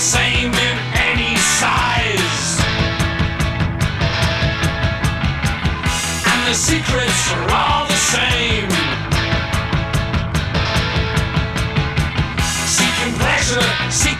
same in any size. And the secrets are all the same. Seeking pleasure, seeking